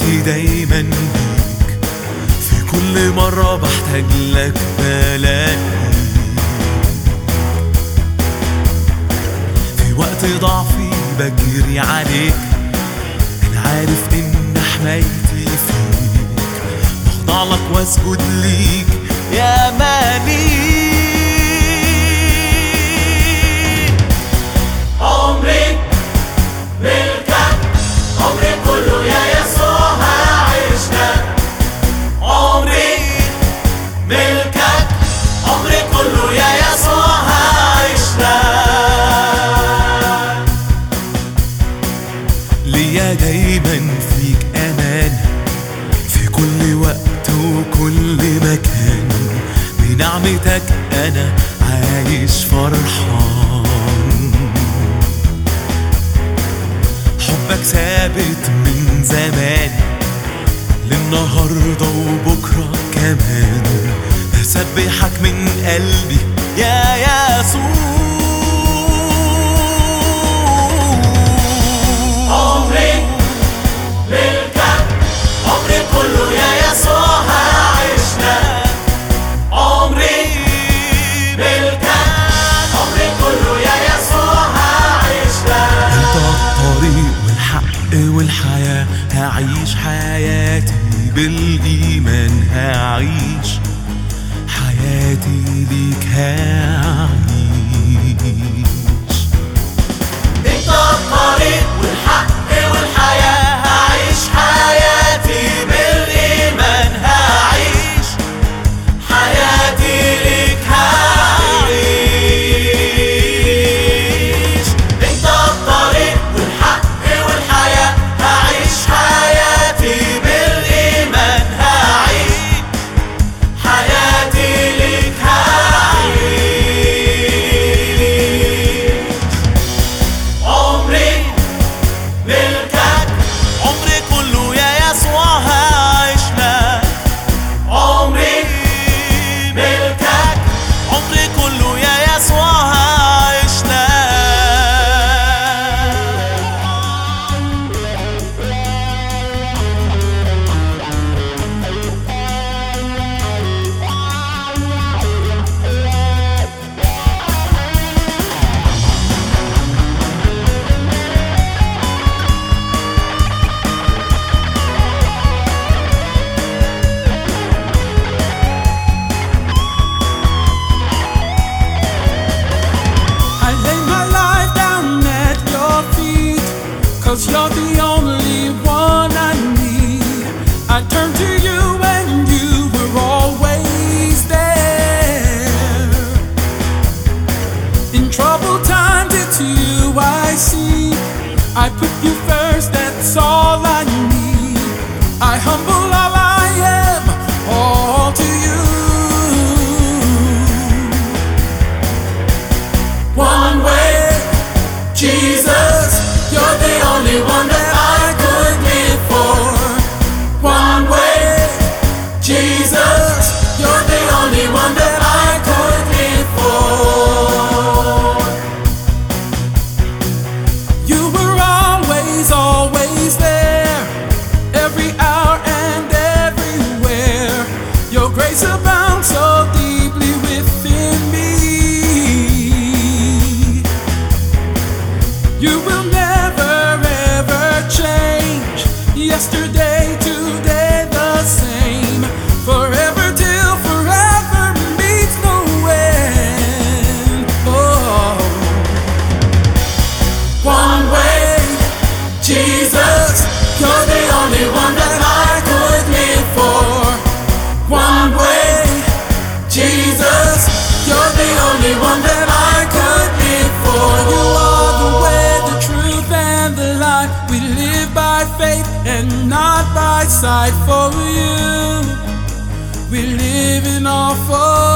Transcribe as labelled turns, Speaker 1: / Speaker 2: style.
Speaker 1: حياتي دايما بيك في كل مرة بحتاج لك بلاقيك في وقت ضعفي بجري عليك أنا عارف إن حمايتي فيك بخضع لك واسجد ليك يا مالك نعمتك أنا عايش فرحان حبك ثابت من زمان للنهاردة وبكرة كمان هسبحك من قلبي يا يسوع بالإيمان هعيش حياتي ليك هعيش
Speaker 2: Cause you're the only one I need. I turn to you and you were always there. In troubled times, it's you I see. I put you first, that's all I need. I humble.
Speaker 3: You're the only one that I could live for. One way, Jesus. You're the only one that I could live for.
Speaker 2: You are the way, the truth, and the life. We live by faith and not by sight. For you, we live in awe. For